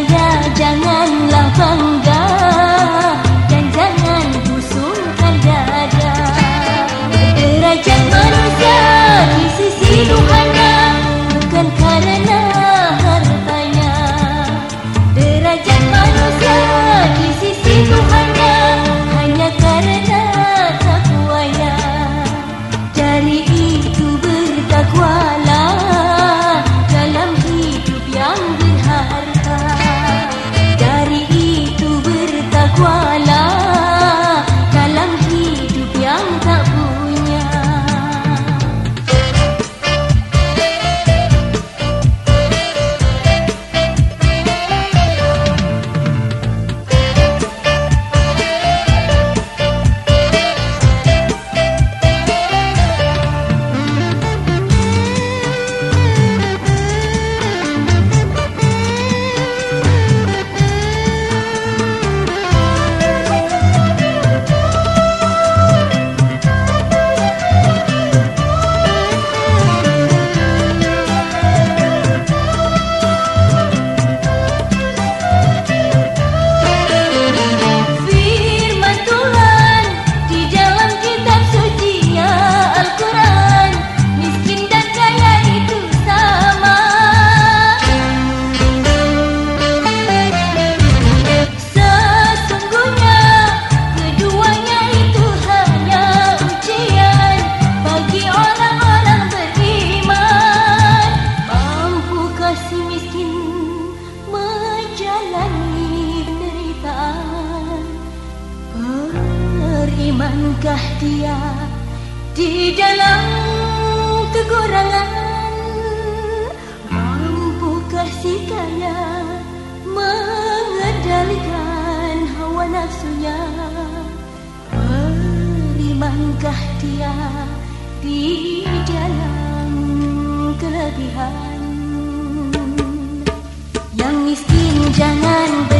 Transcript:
呀，江啊！Berimankah dia di dalam kekurangan Mampukah si kaya mengendalikan hawa nafsunya? Berimankah dia di dalam kelebihan? Yang miskin jangan ber